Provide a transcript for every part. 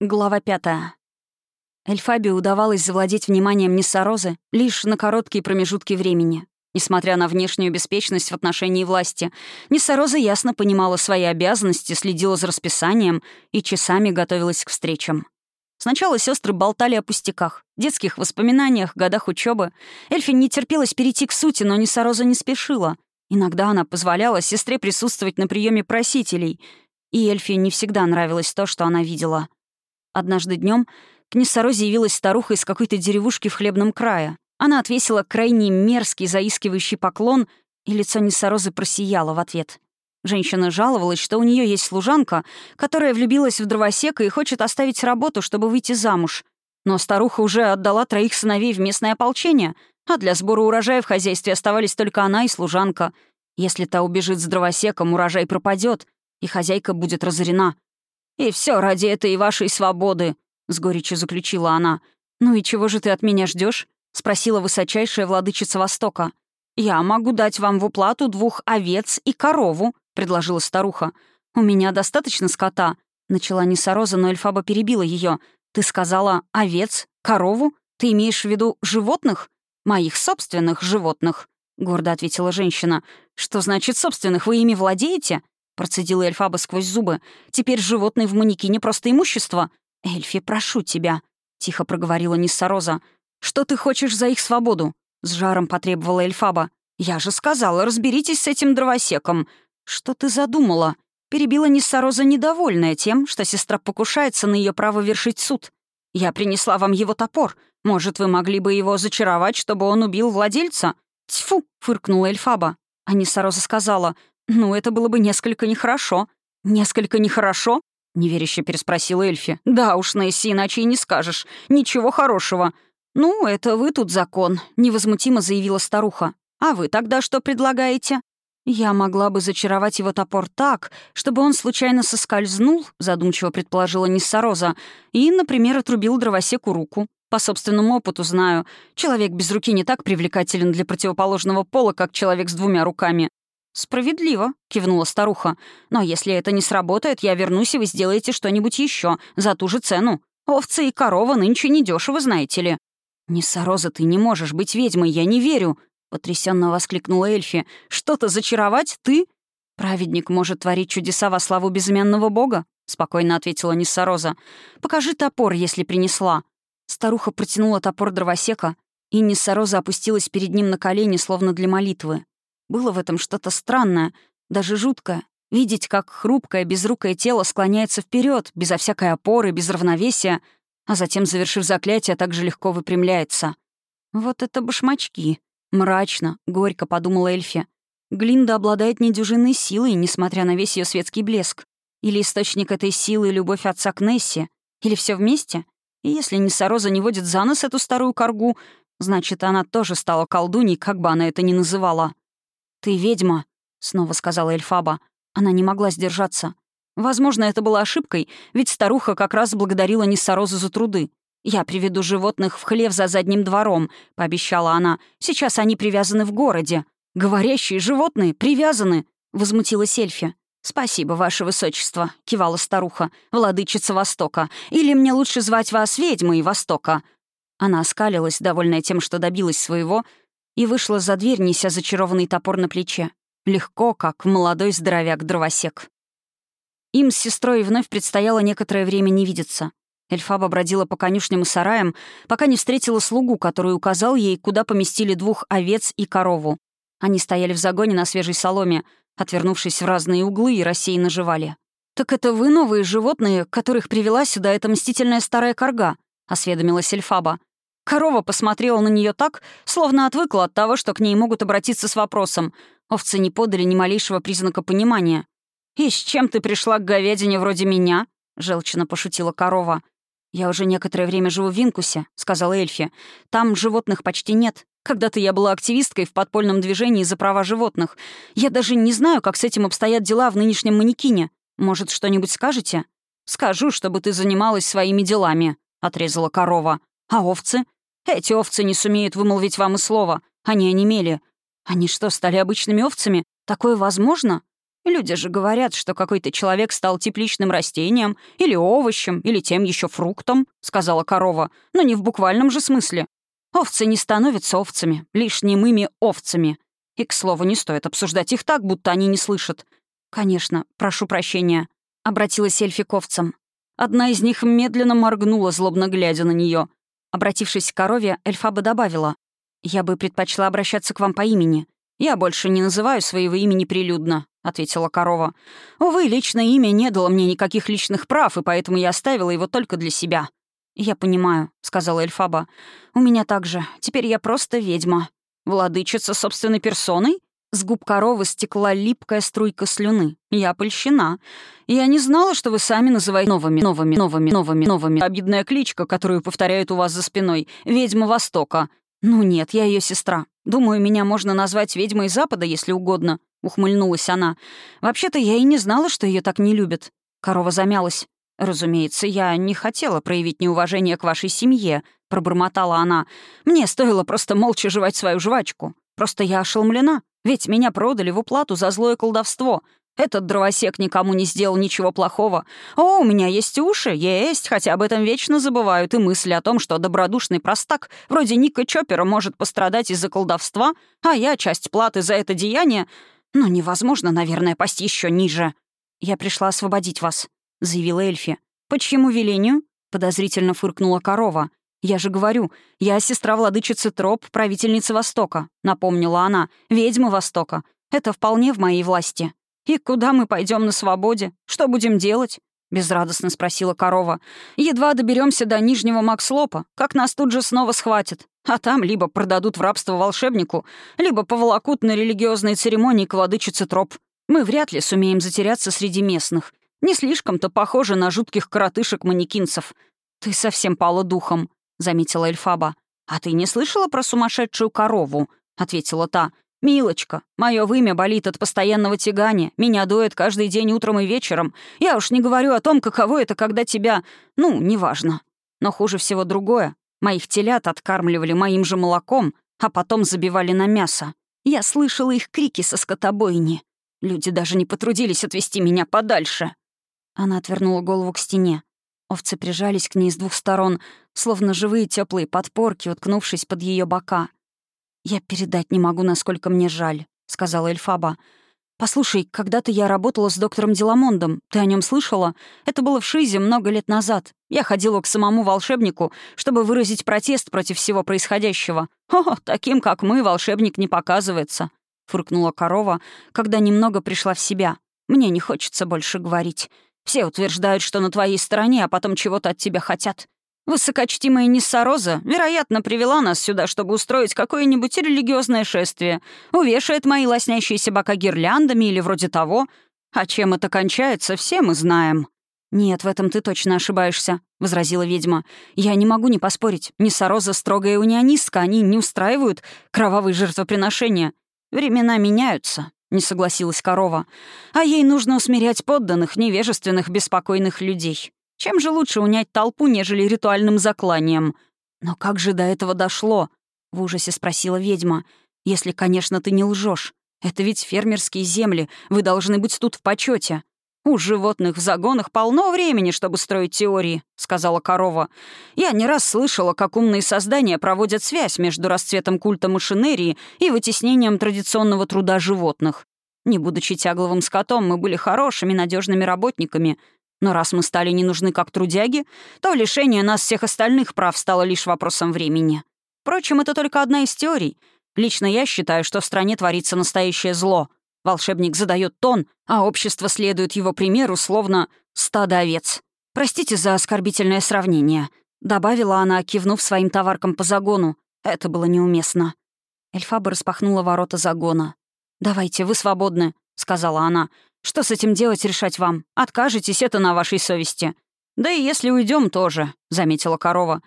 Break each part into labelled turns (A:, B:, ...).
A: Глава пятая. Эльфабе удавалось завладеть вниманием Ниссарозы лишь на короткие промежутки времени. Несмотря на внешнюю беспечность в отношении власти, Ниссароза ясно понимала свои обязанности, следила за расписанием и часами готовилась к встречам. Сначала сестры болтали о пустяках, детских воспоминаниях, годах учебы. Эльфе не терпелось перейти к сути, но Ниссароза не спешила. Иногда она позволяла сестре присутствовать на приеме просителей, и Эльфе не всегда нравилось то, что она видела — Однажды днем к Ниссарозе явилась старуха из какой-то деревушки в хлебном крае. Она отвесила крайне мерзкий, заискивающий поклон, и лицо Ниссарозы просияло в ответ. Женщина жаловалась, что у нее есть служанка, которая влюбилась в дровосека и хочет оставить работу, чтобы выйти замуж. Но старуха уже отдала троих сыновей в местное ополчение, а для сбора урожая в хозяйстве оставались только она и служанка. Если та убежит с дровосеком, урожай пропадет, и хозяйка будет разорена. «И все ради этой вашей свободы», — с горечью заключила она. «Ну и чего же ты от меня ждешь? спросила высочайшая владычица Востока. «Я могу дать вам в уплату двух овец и корову», — предложила старуха. «У меня достаточно скота», — начала Несороза, но Эльфаба перебила ее. «Ты сказала овец, корову? Ты имеешь в виду животных? Моих собственных животных», — гордо ответила женщина. «Что значит собственных? Вы ими владеете?» Процедила Эльфаба сквозь зубы. «Теперь животные в манекене просто имущество. Эльфи, прошу тебя», — тихо проговорила Ниссароза. «Что ты хочешь за их свободу?» — с жаром потребовала Эльфаба. «Я же сказала, разберитесь с этим дровосеком». «Что ты задумала?» Перебила Ниссароза, недовольная тем, что сестра покушается на ее право вершить суд. «Я принесла вам его топор. Может, вы могли бы его зачаровать, чтобы он убил владельца?» «Тьфу!» — фыркнула Эльфаба. А Ниссароза сказала, «Ну, это было бы несколько нехорошо». «Несколько нехорошо?» — неверяще переспросила Эльфи. «Да уж, Несси, иначе и не скажешь. Ничего хорошего». «Ну, это вы тут закон», — невозмутимо заявила старуха. «А вы тогда что предлагаете?» «Я могла бы зачаровать его топор так, чтобы он случайно соскользнул», — задумчиво предположила Ниссароза, «и, например, отрубил дровосеку руку. По собственному опыту знаю, человек без руки не так привлекателен для противоположного пола, как человек с двумя руками. «Справедливо», — кивнула старуха. «Но если это не сработает, я вернусь, и вы сделаете что-нибудь еще за ту же цену. Овцы и корова нынче недешево, знаете ли». «Несороза, ты не можешь быть ведьмой, я не верю», — потрясенно воскликнула Эльфи. «Что-то зачаровать? Ты?» «Праведник может творить чудеса во славу безымянного бога», — спокойно ответила Ниссароза. «Покажи топор, если принесла». Старуха протянула топор дровосека, и Ниссароза опустилась перед ним на колени, словно для молитвы. Было в этом что-то странное, даже жуткое. Видеть, как хрупкое, безрукое тело склоняется вперед, безо всякой опоры, без равновесия, а затем, завершив заклятие, так же легко выпрямляется. «Вот это башмачки!» Мрачно, горько подумала Эльфи. Глинда обладает недюжинной силой, несмотря на весь ее светский блеск. Или источник этой силы — любовь отца к Нессе? Или все вместе? И если Несороза не водит за нос эту старую коргу, значит, она тоже стала колдуней, как бы она это ни называла. «Ты ведьма», — снова сказала Эльфаба. Она не могла сдержаться. Возможно, это была ошибкой, ведь старуха как раз благодарила Ниссарозу за труды. «Я приведу животных в хлев за задним двором», — пообещала она. «Сейчас они привязаны в городе». «Говорящие животные привязаны», — возмутилась Эльфи. «Спасибо, ваше высочество», — кивала старуха, владычица Востока. «Или мне лучше звать вас ведьмой Востока». Она оскалилась, довольная тем, что добилась своего, и вышла за дверь, неся зачарованный топор на плече. Легко, как молодой здоровяк-дровосек. Им с сестрой вновь предстояло некоторое время не видеться. Эльфаба бродила по конюшням и сараям, пока не встретила слугу, который указал ей, куда поместили двух овец и корову. Они стояли в загоне на свежей соломе, отвернувшись в разные углы и рассеянно жевали. «Так это вы новые животные, которых привела сюда эта мстительная старая корга?» — осведомилась Эльфаба. Корова посмотрела на нее так, словно отвыкла от того, что к ней могут обратиться с вопросом. Овцы не подали ни малейшего признака понимания. «И с чем ты пришла к говядине вроде меня?» — желчно пошутила корова. «Я уже некоторое время живу в Винкусе», — сказала Эльфи. «Там животных почти нет. Когда-то я была активисткой в подпольном движении за права животных. Я даже не знаю, как с этим обстоят дела в нынешнем манекине. Может, что-нибудь скажете?» «Скажу, чтобы ты занималась своими делами», — отрезала корова. «А овцы? Эти овцы не сумеют вымолвить вам и слова. Они онемели. Они что, стали обычными овцами? Такое возможно? Люди же говорят, что какой-то человек стал тепличным растением, или овощем, или тем еще фруктом», — сказала корова, но не в буквальном же смысле. Овцы не становятся овцами, лишь немыми овцами. И, к слову, не стоит обсуждать их так, будто они не слышат. «Конечно, прошу прощения», — обратилась Эльфи к овцам. Одна из них медленно моргнула, злобно глядя на нее. Обратившись к корове, Эльфаба добавила. «Я бы предпочла обращаться к вам по имени. Я больше не называю своего имени прилюдно», — ответила корова. «Увы, личное имя не дало мне никаких личных прав, и поэтому я оставила его только для себя». «Я понимаю», — сказала Эльфаба. «У меня так же. Теперь я просто ведьма. Владычица собственной персоной?» С губ коровы стекла липкая струйка слюны. Я польщена. Я не знала, что вы сами называете новыми, новыми, новыми, новыми, новыми. Обидная кличка, которую повторяют у вас за спиной. Ведьма Востока. Ну нет, я ее сестра. Думаю, меня можно назвать ведьмой Запада, если угодно. Ухмыльнулась она. Вообще-то я и не знала, что ее так не любят. Корова замялась. «Разумеется, я не хотела проявить неуважение к вашей семье», — пробормотала она. «Мне стоило просто молча жевать свою жвачку. Просто я ошеломлена. Ведь меня продали в уплату за злое колдовство. Этот дровосек никому не сделал ничего плохого. О, у меня есть уши, есть, хотя об этом вечно забывают, и мысли о том, что добродушный простак, вроде Ника Чоппера, может пострадать из-за колдовства, а я часть платы за это деяние. Но невозможно, наверное, пасть еще ниже. «Я пришла освободить вас», — заявила Эльфи. «По чьему велению?» — подозрительно фыркнула корова. «Я же говорю, я сестра владычицы Троп, правительницы Востока», — напомнила она, — «ведьма Востока. Это вполне в моей власти». «И куда мы пойдем на свободе? Что будем делать?» — безрадостно спросила корова. «Едва доберемся до Нижнего Макслопа, как нас тут же снова схватят. А там либо продадут в рабство волшебнику, либо поволокут на религиозные церемонии к владычице Троп. Мы вряд ли сумеем затеряться среди местных. Не слишком-то похоже на жутких коротышек-манекинцев. Ты совсем пала духом. — заметила Эльфаба. «А ты не слышала про сумасшедшую корову?» — ответила та. «Милочка, мое вымя болит от постоянного тягания. Меня дует каждый день утром и вечером. Я уж не говорю о том, каково это, когда тебя... Ну, неважно. Но хуже всего другое. Моих телят откармливали моим же молоком, а потом забивали на мясо. Я слышала их крики со скотобойни. Люди даже не потрудились отвести меня подальше». Она отвернула голову к стене. Овцы прижались к ней с двух сторон, словно живые теплые подпорки, уткнувшись под ее бока. «Я передать не могу, насколько мне жаль», — сказала Эльфаба. «Послушай, когда-то я работала с доктором Деламондом. Ты о нем слышала? Это было в Шизе много лет назад. Я ходила к самому волшебнику, чтобы выразить протест против всего происходящего. О, таким, как мы, волшебник не показывается», — фыркнула корова, когда немного пришла в себя. «Мне не хочется больше говорить. Все утверждают, что на твоей стороне, а потом чего-то от тебя хотят. Высокочтимая Ниссароза, вероятно, привела нас сюда, чтобы устроить какое-нибудь религиозное шествие. Увешает мои лоснящиеся бока гирляндами или вроде того. А чем это кончается, все мы знаем». «Нет, в этом ты точно ошибаешься», — возразила ведьма. «Я не могу не поспорить. Ниссароза строгая унионистка, они не устраивают кровавые жертвоприношения. Времена меняются, — не согласилась корова. «А ей нужно усмирять подданных, невежественных, беспокойных людей. Чем же лучше унять толпу, нежели ритуальным закланием?» «Но как же до этого дошло?» — в ужасе спросила ведьма. «Если, конечно, ты не лжешь. Это ведь фермерские земли, вы должны быть тут в почете. «У животных в загонах полно времени, чтобы строить теории», — сказала корова. «Я не раз слышала, как умные создания проводят связь между расцветом культа машинерии и вытеснением традиционного труда животных. Не будучи тягловым скотом, мы были хорошими, надежными работниками. Но раз мы стали не нужны как трудяги, то лишение нас всех остальных прав стало лишь вопросом времени. Впрочем, это только одна из теорий. Лично я считаю, что в стране творится настоящее зло — Волшебник задает тон, а общество следует его примеру, словно стадо овец. «Простите за оскорбительное сравнение», — добавила она, кивнув своим товаркам по загону. Это было неуместно. Эльфаба распахнула ворота загона. «Давайте, вы свободны», — сказала она. «Что с этим делать, решать вам? Откажетесь, это на вашей совести». «Да и если уйдем тоже», — заметила корова.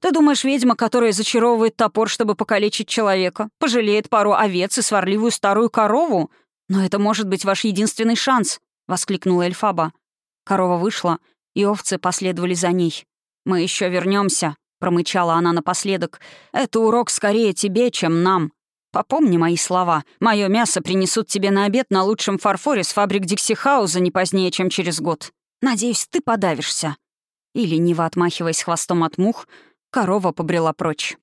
A: «Ты думаешь, ведьма, которая зачаровывает топор, чтобы покалечить человека, пожалеет пару овец и сварливую старую корову? «Но это может быть ваш единственный шанс!» — воскликнула Эльфаба. Корова вышла, и овцы последовали за ней. «Мы еще вернемся, промычала она напоследок. «Это урок скорее тебе, чем нам». Попомни мои слова. Мое мясо принесут тебе на обед на лучшем фарфоре с фабрик Диксихауза не позднее, чем через год. Надеюсь, ты подавишься». И, лениво отмахиваясь хвостом от мух, корова побрела прочь.